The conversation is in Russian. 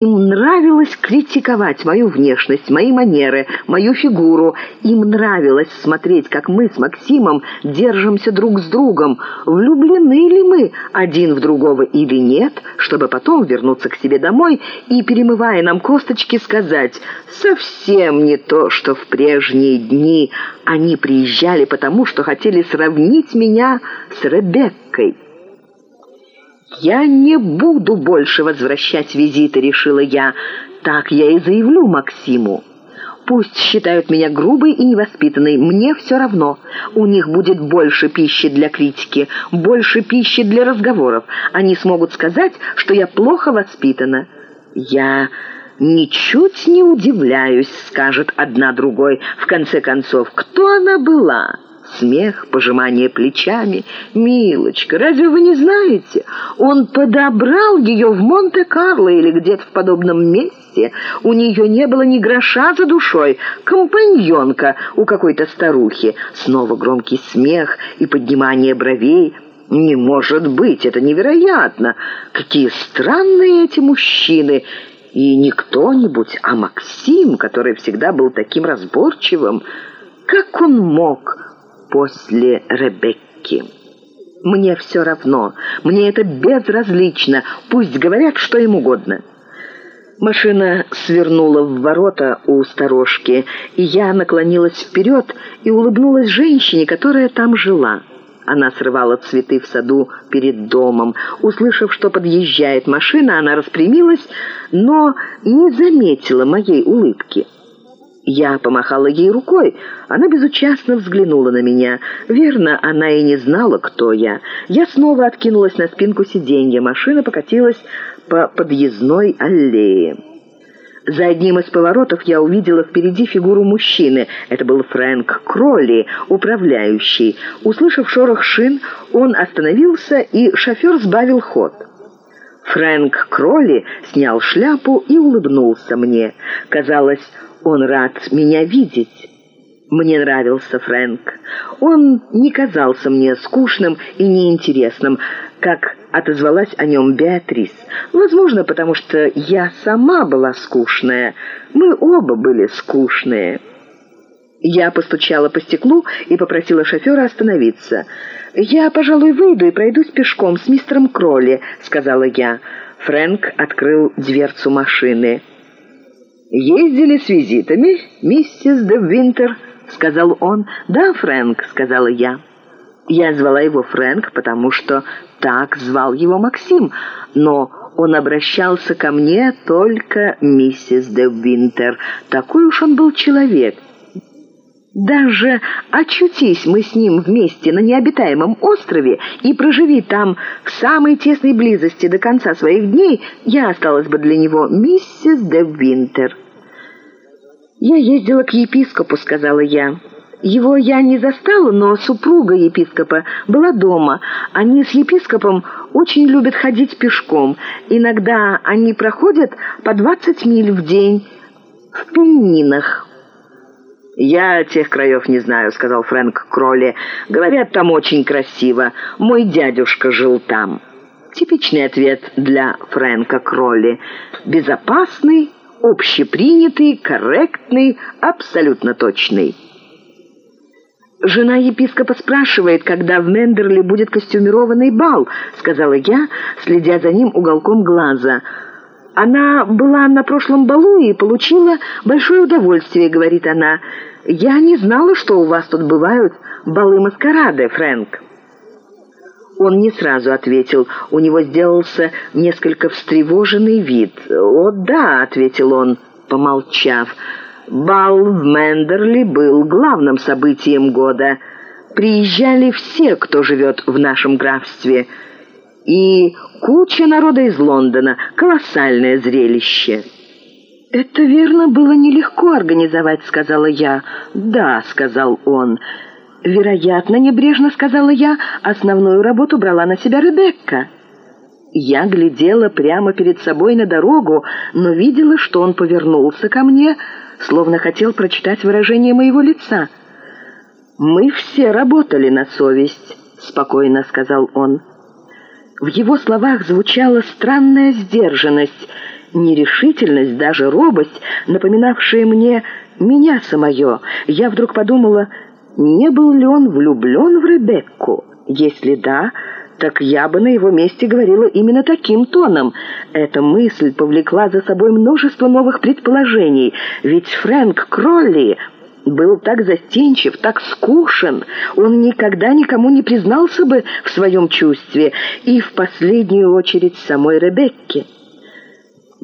Им нравилось критиковать мою внешность, мои манеры, мою фигуру. Им нравилось смотреть, как мы с Максимом держимся друг с другом. Влюблены ли мы один в другого или нет, чтобы потом вернуться к себе домой и, перемывая нам косточки, сказать «совсем не то, что в прежние дни они приезжали потому, что хотели сравнить меня с Ребеккой». «Я не буду больше возвращать визиты», — решила я. «Так я и заявлю Максиму». Пусть считают меня грубой и невоспитанной, мне все равно. У них будет больше пищи для критики, больше пищи для разговоров. Они смогут сказать, что я плохо воспитана. Я ничуть не удивляюсь, скажет одна другой. В конце концов, кто она была?» Смех, пожимание плечами. «Милочка, разве вы не знаете? Он подобрал ее в Монте-Карло или где-то в подобном месте. У нее не было ни гроша за душой. Компаньонка у какой-то старухи. Снова громкий смех и поднимание бровей». «Не может быть, это невероятно! Какие странные эти мужчины!» И не кто-нибудь, а Максим, который всегда был таким разборчивым. Как он мог после Ребекки. Мне все равно, мне это безразлично, пусть говорят что им угодно». Машина свернула в ворота у сторожки, и я наклонилась вперед и улыбнулась женщине, которая там жила. Она срывала цветы в саду перед домом. Услышав, что подъезжает машина, она распрямилась, но не заметила моей улыбки. Я помахала ей рукой. Она безучастно взглянула на меня. Верно, она и не знала, кто я. Я снова откинулась на спинку сиденья. Машина покатилась по подъездной аллее. За одним из поворотов я увидела впереди фигуру мужчины. Это был Фрэнк Кролли, управляющий. Услышав шорох шин, он остановился, и шофер сбавил ход. Фрэнк Кролли снял шляпу и улыбнулся мне. Казалось, он рад меня видеть. Мне нравился Фрэнк. Он не казался мне скучным и неинтересным, как отозвалась о нем Беатрис. Возможно, потому что я сама была скучная. Мы оба были скучные. Я постучала по стеклу и попросила шофера остановиться. «Я, пожалуй, выйду и пройдусь пешком с мистером Кролли», — сказала я. Фрэнк открыл дверцу машины. «Ездили с визитами, миссис де Винтер?» — сказал он. «Да, Фрэнк», — сказала я. Я звала его Фрэнк, потому что так звал его Максим, но он обращался ко мне только миссис де Винтер. Такой уж он был человек. Даже очутись мы с ним вместе на необитаемом острове и проживи там в самой тесной близости до конца своих дней, я осталась бы для него миссис де Винтер. «Я ездила к епископу», — сказала я. Его я не застала, но супруга епископа была дома. Они с епископом очень любят ходить пешком. Иногда они проходят по 20 миль в день в Пенинах. «Я тех краев не знаю», — сказал Фрэнк Кролли. «Говорят, там очень красиво. Мой дядюшка жил там». Типичный ответ для Фрэнка Кролли. «Безопасный, общепринятый, корректный, абсолютно точный». «Жена епископа спрашивает, когда в Мендерли будет костюмированный бал», — сказала я, следя за ним уголком глаза. «Она была на прошлом балу и получила большое удовольствие», — говорит она. «Я не знала, что у вас тут бывают балы-маскарады, Фрэнк». Он не сразу ответил. У него сделался несколько встревоженный вид. «О, да», — ответил он, помолчав. «Бал в Мендерли был главным событием года. Приезжали все, кто живет в нашем графстве. И куча народа из Лондона. Колоссальное зрелище». «Это верно было нелегко организовать», — сказала я. «Да», — сказал он. «Вероятно, небрежно», — сказала я, — «основную работу брала на себя Ребекка». Я глядела прямо перед собой на дорогу, но видела, что он повернулся ко мне, словно хотел прочитать выражение моего лица. «Мы все работали на совесть», — спокойно сказал он. В его словах звучала странная сдержанность, нерешительность, даже робость, напоминавшие мне меня самое. Я вдруг подумала, не был ли он влюблен в Ребекку? Если да, так я бы на его месте говорила именно таким тоном. Эта мысль повлекла за собой множество новых предположений, ведь Фрэнк Кролли был так застенчив, так скушен, он никогда никому не признался бы в своем чувстве, и в последнюю очередь самой Ребекке.